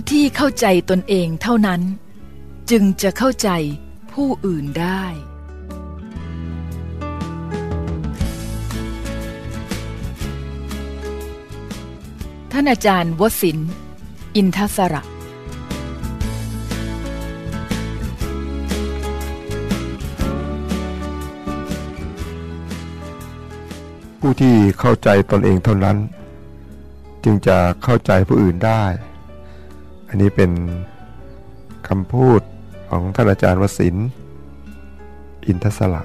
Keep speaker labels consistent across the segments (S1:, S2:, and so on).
S1: ผู้ที่เข้าใจตนเองเท่านั้น จึงจะเข้าใจผู้อื่นได้ ท่านอาจารย์วสิน อินทศระ
S2: ผู้ที่เข้าใจตนเองเท่านั้น จึงจะเข้าใจผู้อื่นได้ อันนี้เป็นคำพูดของท่านอาจารย์วสินอินทศระ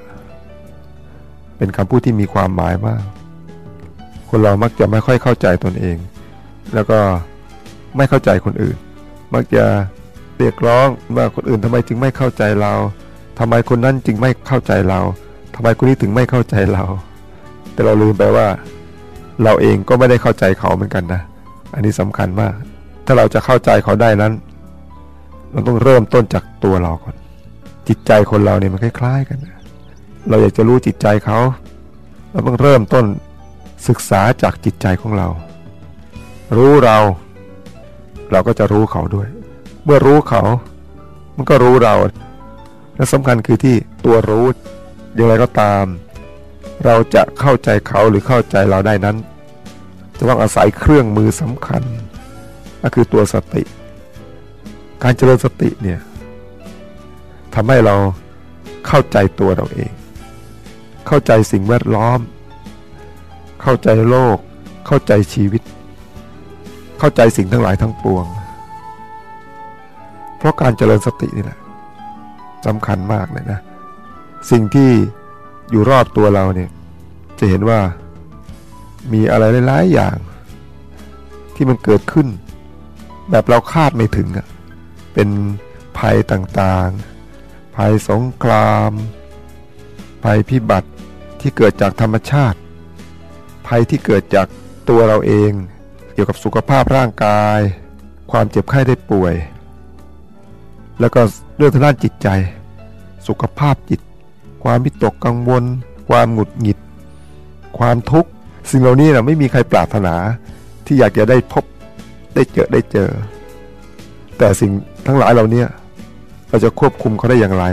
S2: เป็นคำพูดที่มีความหมายมาก คนเรามักจะไม่ค่อยเข้าใจตนเอง แล้วก็ไม่เข้าใจคนอื่น มักจะเรียกร้องว่าคนอื่นทำไมจึงไม่เข้าใจเรา ทำไมคนนั้นจึงไม่เข้าใจเราทำไมคนนี้ถึงไม่เข้าใจเรา แต่เราลืมไปว่า เราเองก็ไม่ได้เข้าใจเขาเหมือนกันนะ อันนี้สำคัญมาก ถ้าเราจะเข้าใจเขาได้นั้นเราต้องเริ่มต้นจากตัวเราก่อน จิตใจคนเราเนี่ยมันคล้ายๆกันนะเราอยากจะรู้จิตใจเขา เราต้องเริ่มต้นศึกษาจากจิตใจของเรา รู้เรา เราก็จะรู้เขาด้วย เมื่อรู้เขา มันก็รู้เรา และสำคัญคือที่ตัวรู้อย่างไรก็ตาม เราจะเข้าใจเขาหรือเข้าใจเราได้นั้น จะต้องอาศัยเครื่องมือสำคัญ ก็คือตัวสติ การเจริญสติเนี่ยทำให้เราเข้าใจตัวเราเอง เข้าใจสิ่งแวดล้อม เข้าใจโลก เข้าใจชีวิต เข้าใจสิ่งทั้งหลายทั้งปวง เพราะการเจริญสตินี่แหละสำคัญมากเลยนะ สิ่งที่อยู่รอบตัวเราเนี่ย จะเห็นว่ามีอะไรหลายๆอย่างที่มันเกิดขึ้น แบบเราคาดไม่ถึงอะเป็นภัยต่างๆ ภัยสงคราม ภัยพิบัติที่เกิดจากธรรมชาติ ภัยที่เกิดจากตัวเราเอง เกี่ยวกับสุขภาพร่างกาย ความเจ็บไข้ได้ป่วย แล้วก็เรื่องทางด้านจิตใจ สุขภาพจิต ความวิตกกังวล ความหงุดหงิด ความทุกข์ สิ่งเหล่านี้นะไม่มีใครปรารถนาที่อยากจะได้พบ ได้เจอได้เจอ แต่สิ่งทั้งหลายเหล่านี้เราจะควบคุมเขาได้อย่างไร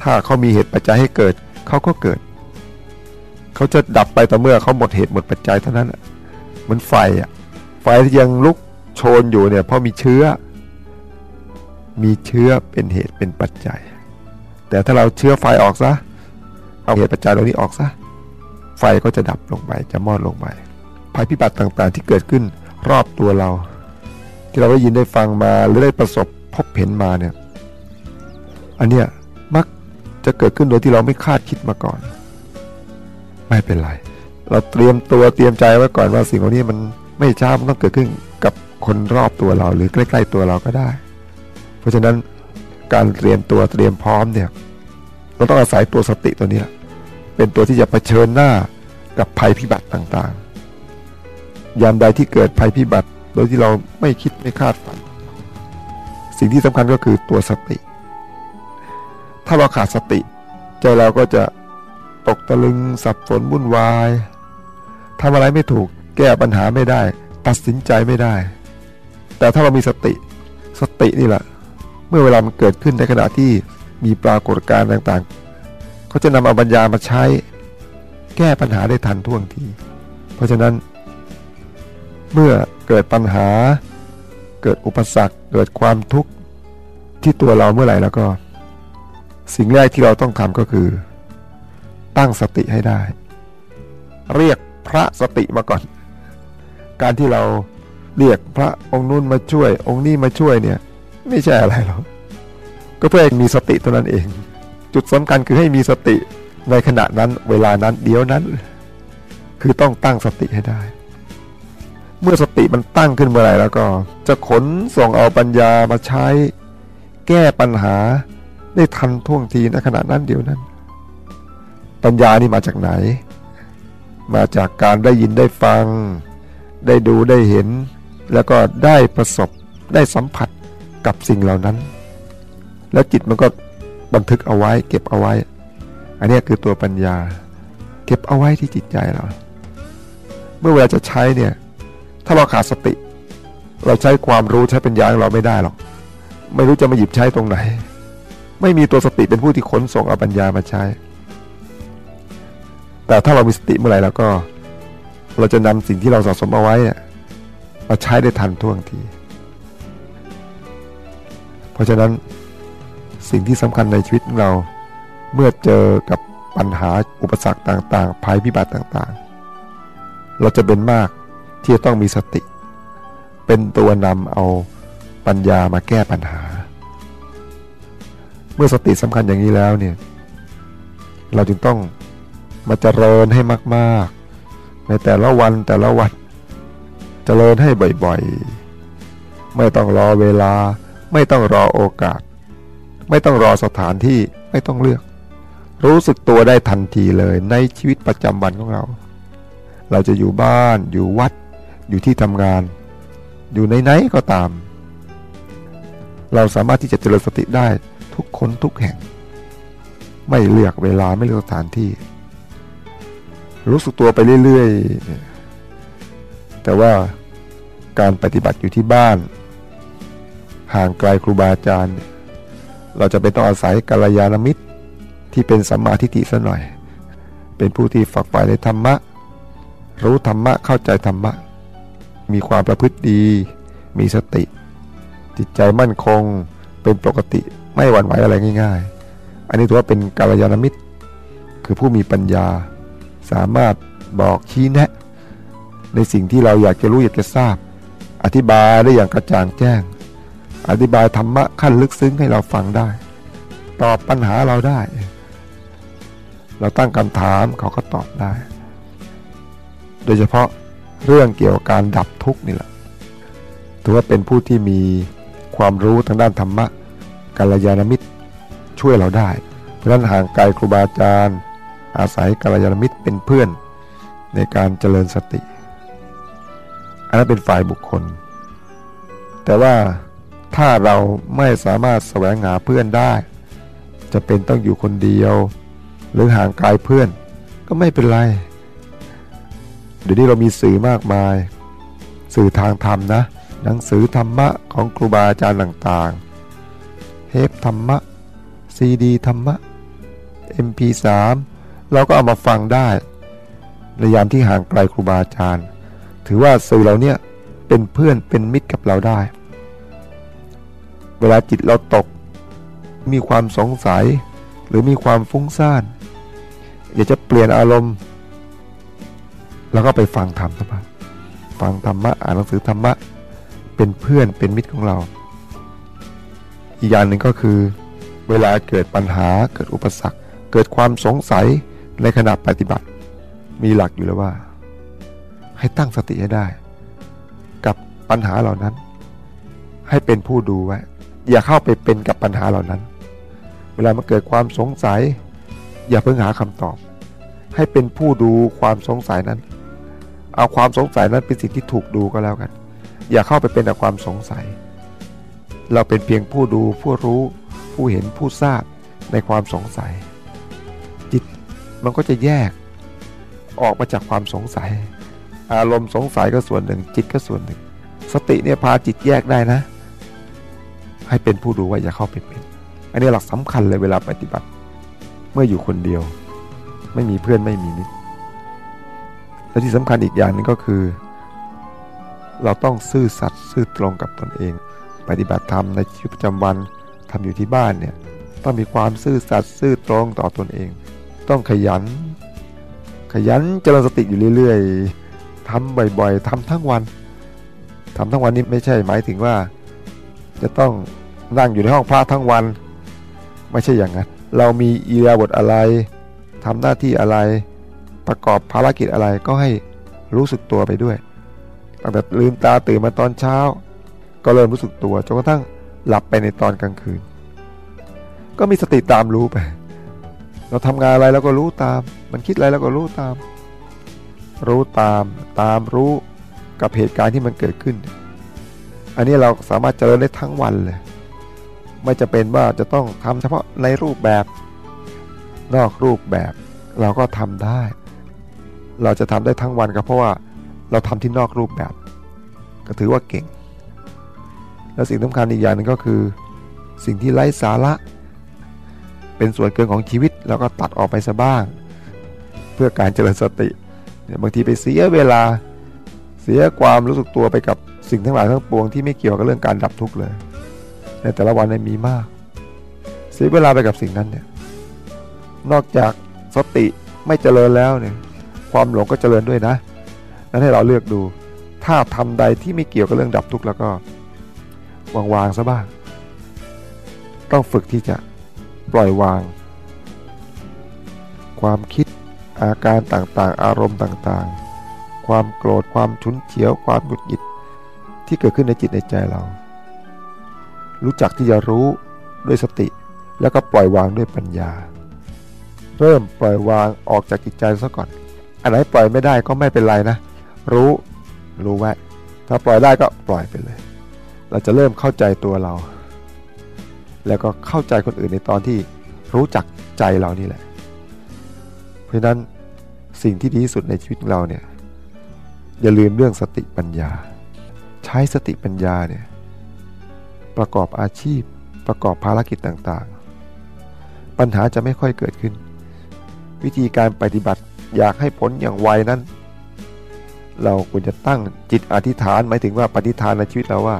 S2: ถ้าเขามีเหตุปัจจัยให้เกิด เขาก็เกิด เขาจะดับไปต่อเมื่อเขาหมดเหตุหมดปัจจัยเท่านั้นเหมือนไฟอะไฟที่ยังลุกโชนอยู่เนี่ยเพราะมีเชื้อ มีเชื้อเป็นเหตุเป็นปัจจัย แต่ถ้าเราเชื้อไฟออกซะเอาเหตุปัจจัยเหล่านี้ออกซะไฟก็จะดับลงไปจะมอดลงไปภัยพิบัติต่างๆที่เกิดขึ้นรอบตัวเรา ที่เราได้ยินได้ฟังมาหรือได้ประสบพบเห็นมาเนี่ยอันเนี้ยมักจะเกิดขึ้นโดยที่เราไม่คาดคิดมาก่อน ไม่เป็นไร เราเตรียมตัวเตรียมใจไว้ก่อนว่าสิ่งเหล่านี้มันไม่ช้ามันต้องเกิดขึ้นกับคนรอบตัวเราหรือใกล้ๆตัวเราก็ได้ เพราะฉะนั้นการเตรียมตัวเตรียมพร้อมเนี่ยเราต้องอาศัยตัวสติตัวนี้เป็นตัวที่จะะเผชิญหน้ากับภัยพิบัติต่างๆ ยามใดที่เกิดภัยพิบัติ โดยที่เราไม่คิดไม่คาดฝัน สิ่งที่สำคัญก็คือตัวสติ ถ้าเราขาดสติ ใจเราก็จะตกตะลึงสับสนวุ่นวายทำอะไรไม่ถูกแก้ปัญหาไม่ได้ ตัดสินใจไม่ได้ แต่ถ้าเรามีสติสตินี่แหละ เมื่อเวลามันเกิดขึ้นในขณะที่มีปรากฏการณ์ต่างๆ เขาจะนำเอาปัญญามาใช้ แก้ปัญหาได้ทันท่วงที เพราะฉะนั้นเมื่อ เกิดปัญหา เกิดอุปสรรค เกิดความทุกข์ที่ตัวเราเมื่อไหร่แล้วก็ สิ่งแรกที่เราต้องทำก็คือ ตั้งสติให้ได้ เรียกพระสติมาก่อน การที่เราเรียกพระองค์นู้นมาช่วย องค์นี้มาช่วยเนี่ย ไม่ใช่อะไรหรอกก็เพื่อให้มีสติเท่านั้นเอง จุดสำคัญคือให้มีสติในขณะนั้นเวลานั้นเดี๋ยวนั้น คือต้องตั้งสติให้ได้ เมื่อสติมันตั้งขึ้นเมื่อไหร่แล้วก็ จะขนส่งเอาปัญญามาใช้ แก้ปัญหาได้ทันท่วงทีในขณะนั้นเดียวนั้น ปัญญานี่มาจากไหน มาจากการได้ยินได้ฟัง ได้ดูได้เห็น แล้วก็ได้ประสบได้สัมผัสกับสิ่งเหล่านั้น แล้วจิตมันก็บันทึกเอาไว้ เก็บเอาไว้ อันนี้คือตัวปัญญา เก็บเอาไว้ที่จิตใจเรา เมื่อเวลาจะใช้เนี่ย ถ้าเราขาดสติ เราใช้ความรู้ใช้ปัญญาของเราไม่ได้หรอก ไม่รู้จะมาหยิบใช้ตรงไหน ไม่มีตัวสติเป็นผู้ที่ขนส่งเอาปัญญามาใช้ แต่ถ้าเรามีสติเมื่อไหร่แล้วก็ เราจะนำสิ่งที่เราสะสมเอาไว้มาใช้ได้ทันท่วงที เพราะฉะนั้นสิ่งที่สำคัญในชีวิตของเราเมื่อเจอกับปัญหาอุปสรรคต่างๆ ภัยพิบัติต่างๆ เราจะเป็นมาก ที่จะต้องมีสติ เป็นตัวนำเอาปัญญามาแก้ปัญหา เมื่อสติสำคัญอย่างนี้แล้วเนี่ยเราจึงต้องมาเจริญให้มากๆ ในแต่ละวันแต่ละวันเจริญให้บ่อยๆ ไม่ต้องรอเวลา ไม่ต้องรอโอกาส ไม่ต้องรอสถานที่ไม่ต้องเลือก รู้สึกตัวได้ทันทีเลยในชีวิตประจำวันของเรา เราจะอยู่บ้านอยู่วัด อยู่ที่ทำงาน อยู่ในไหนก็ตาม เราสามารถที่จะเจริญสติได้ทุกคนทุกแห่ง ไม่เลือกเวลาไม่เลือกสถานที่ รู้สึกตัวไปเรื่อยๆ แต่ว่าการปฏิบัติอยู่ที่บ้าน ห่างไกลครูบาอาจารย์ เราจะเป็นต้องอาศัยกัลยาณมิตรที่เป็นสัมมาทิฏฐิซะหน่อย เป็นผู้ที่ฝักใฝ่ในธรรมะ รู้ธรรมะเข้าใจธรรมะ มีความประพฤติดี มีสติ จิตใจมั่นคง เป็นปกติไม่หวั่นไหวอะไรง่าย ๆ อันนี้ถือว่าเป็นกัลยาณมิตร คือผู้มีปัญญา สามารถบอกชี้แนะ ในสิ่งที่เราอยากจะรู้อยากจะทราบ อธิบายได้อย่างกระจ่างแจ้ง อธิบายธรรมะขั้นลึกซึ้งให้เราฟังได้ ตอบปัญหาเราได้ เราตั้งคำถามเขาก็ตอบได้ โดยเฉพาะ เรื่องเกี่ยวกับการดับทุกข์นี่แหละถือว่าเป็นผู้ที่มีความรู้ทางด้านธรรมะกัลยาณมิตรช่วยเราได้ เพราะฉะนั้นห่างไกลครูบาอาจารย์ อาศัยกัลยาณมิตรเป็นเพื่อนในการเจริญสติ อันนั้นเป็นฝ่ายบุคคล แต่ว่าถ้าเราไม่สามารถแสวงหาเพื่อนได้ จะเป็นต้องอยู่คนเดียว หรือห่างไกลเพื่อนก็ไม่เป็นไร เดี๋ยวนี้เรามีสื่อมากมาย สื่อทางธรรมนะ หนังสือธรรมะของครูบาอาจารย์ต่างๆ เทปธรรมะ ซีดีธรรมะ MP3 เราก็เอามาฟังได้ ในยามที่ห่างไกลครูบาอาจารย์ ถือว่าสื่อเราเนี่ยเป็นเพื่อนเป็นมิตรกับเราได้ เวลาจิตเราตก มีความสงสัย หรือมีความฟุ้งซ่าน อยากจะเปลี่ยนอารมณ์ แล้วก็ไปฟังธรรมนะฟังธรรมะอ่านหนังสือธรรมะเป็นเพื่อนเป็นมิตรของเรา อีกอย่างหนึ่งก็คือ เวลาเกิดปัญหาเกิดอุปสรรค เกิดความสงสัยในขณะปฏิบัติ มีหลักอยู่แล้วว่า ให้ตั้งสติให้ได้ กับปัญหาเหล่านั้น ให้เป็นผู้ดูไว้อย่าเข้าไปเป็นกับปัญหาเหล่านั้น เวลามันเกิดความสงสัย อย่าเพิ่งหาคำตอบ ให้เป็นผู้ดูความสงสัยนั้น เอาความสงสัยนั้นเป็นสิ่งที่ถูกดูก็แล้วกัน อย่าเข้าไปเป็นแต่ความสงสัย เราเป็นเพียงผู้ดูผู้รู้ผู้เห็นผู้ทราบในความสงสัย จิตมันก็จะแยกออกมาจากความสงสัย อารมณ์สงสัยก็ส่วนหนึ่ง จิตก็ส่วนหนึ่ง สติเนี่ยพาจิตแยกได้นะ ให้เป็นผู้ดูว่าอย่าเข้าไปเป็นอันนี้หลักสำคัญเลยเวลาปฏิบัติ เมื่ออยู่คนเดียว ไม่มีเพื่อนไม่มีมิตร และที่สำคัญอีกอย่างนึงก็คือ เราต้องซื่อสัตย์ซื่อตรงกับตนเอง ปฏิบัติธรรมในชีวิตประจำวันทำอยู่ที่บ้านเนี่ยต้องมีความซื่อสัตย์ซื่อตรงต่อตนเอง ต้องขยัน ขยันเจริญสติอยู่เรื่อยๆทำบ่อยๆทำทั้งวันทำทั้งวันนี้ไม่ใช่หมายถึงว่า จะต้องนั่งอยู่ในห้องพระทั้งวัน ไม่ใช่อย่างนั้น เรามีอียาบทอะไรทำหน้าที่อะไร ประกอบภารกิจอะไรก็ให้รู้สึกตัวไปด้วย ตั้งแต่ลืมตาตื่นมาตอนเช้า ก็เริ่มรู้สึกตัวจนกระทั่งหลับไปในตอนกลางคืน ก็มีสติตามรู้ไป เราทำงานอะไรเราก็รู้ตาม มันคิดอะไรเราก็รู้ตาม รู้ตามตามรู้กับเหตุการณ์ที่มันเกิดขึ้น อันนี้เราสามารถเจริญได้ทั้งวันเลย ไม่จะเป็นว่าจะต้องทำเฉพาะในรูปแบบ นอกรูปแบบเราก็ทำได้ เราจะทำได้ทั้งวันก็เพราะว่าเราทำที่นอกรูปแบบ ก็ถือว่าเก่ง และสิ่งสำคัญอีกอย่างหนึ่งก็คือ สิ่งที่ไร้สาระ เป็นส่วนเกินของชีวิตแล้วก็ตัดออกไปซะบ้าง เพื่อการเจริญสติบางทีไปเสียเวลาเสียความรู้สึกตัวไปกับสิ่งทั้งหลายทั้งปวงที่ไม่เกี่ยวกับเรื่องการดับทุกข์เลย ในแต่ละวันนมีมาก เสียเวลาไปกับสิ่งนั้นเนี่ยนอกจากสติไม่เจริญแล้วเนี่ย ความหลงก็เจริญด้วยนะนั้นให้เราเลือกดู ถ้าทำใดที่ไม่เกี่ยวกับเรื่องดับทุกข์แล้วก็วางวางซะบ้าง ต้องฝึกที่จะปล่อยวาง ความคิดอาการต่างๆ อารมณ์ต่างๆ ความโกรธความชุนเฉียว ความหงุดหงิดที่เกิดขึ้นในจิตในใจเรา รู้จักที่จะรู้ด้วยสติ แล้วก็ปล่อยวางด้วยปัญญา เริ่มปล่อยวางออกจากจิตใจซะก่อน อันไหนปล่อยไม่ได้ก็ไม่เป็นไรนะ รู้รู้ไว้ถ้าปล่อยได้ก็ปล่อยไปเลย เราจะเริ่มเข้าใจตัวเรา แล้วก็เข้าใจคนอื่นในตอนที่รู้จักใจเรานี่แหละ เพราะนั้นสิ่งที่ดีที่สุดในชีวิตเราเนี่ยอย่าลืมเรื่องสติปัญญา ใช้สติปัญญาเนี่ยประกอบอาชีพประกอบภารกิจต่างๆ ปัญหาจะไม่ค่อยเกิดขึ้น วิธีการปฏิบัติ อยากให้ผลอย่างไวนั้น เราควรจะตั้งจิตอธิษฐานหมายถึงว่าปฏิฐานในชีวิตเราว่า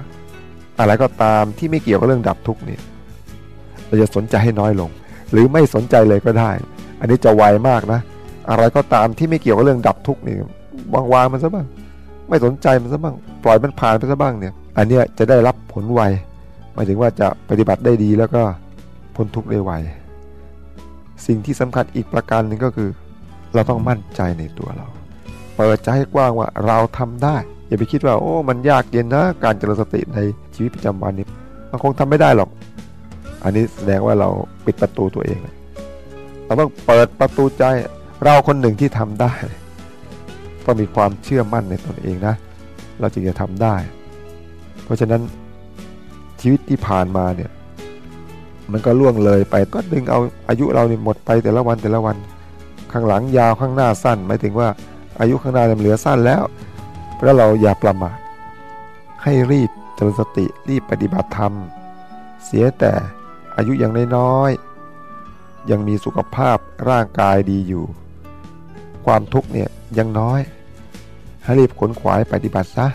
S2: อะไรก็ตามที่ไม่เกี่ยวกับเรื่องดับทุกข์เนี่ยเราจะสนใจให้น้อยลง หรือไม่สนใจเลยก็ได้ อันนี้จะไวมากนะ อะไรก็ตามที่ไม่เกี่ยวกับเรื่องดับทุกข์นี่วางวางมันซะบ้าง ไม่สนใจมันซะบ้าง ปล่อยมันผ่านไปซะบ้างเนี่ย อันนี้จะได้รับผลไวหมายถึงว่าจะปฏิบัติได้ดีแล้วก็พ้นทุกข์ได้ไวสิ่งที่สำคัญอีกประการหนึ่งก็คือ เราต้องมั่นใจในตัวเรา เปิดใจให้กว้างว่าเราทำได้ อย่าไปคิดว่าโอ้ มันยากเย็นนะ การเจริญสติในชีวิตประจำวันนี้ มันคงทำไม่ได้หรอก อันนี้แสดงว่าเราปิดประตูตัวเอง เราต้องเปิดประตูใจเราคนหนึ่งที่ทำได้ ต้องมีความเชื่อมั่นในตนเองนะ เราจึงจะทำได้ เพราะฉะนั้นชีวิตที่ผ่านมาเนี่ย มันก็ล่วงเลยไปก็ดึงเอาอายุเราเนี่ยหมดไปแต่ละวันแต่ละวัน ข้างหลังยาวข้างหน้าสั้นหมายถึงว่าอายุข้างหน้าเหลือสั้นแล้วเพราะเราอย่าประมาทให้รีบเจริญสติรีบปฏิบัติธรรม เสียแต่อายุยังน้อยๆยังมีสุขภาพร่างกายดีอยู่ ความทุกข์เนี่ยยังน้อย ให้รีบขนขวายปฏิบัติซะ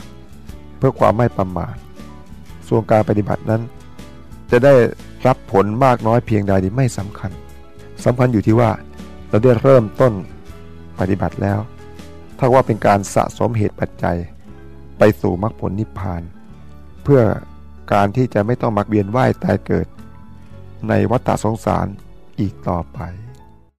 S2: เพื่อความไม่ประมาทส่วนการปฏิบัตินั้น จะได้รับผลมากน้อยเพียงใดนี่ไม่สำคัญสำคัญอยู่ที่ว่า เราได้เริ่มต้นปฏิบัติแล้วถ้าว่าเป็นการสะสมเหตุปัจจัย ไปสู่มรรคผลนิพพาน เพื่อการที่จะไม่ต้องมักเวียนว่ายตายเกิด ในวัฏสงสารอีกต่อไป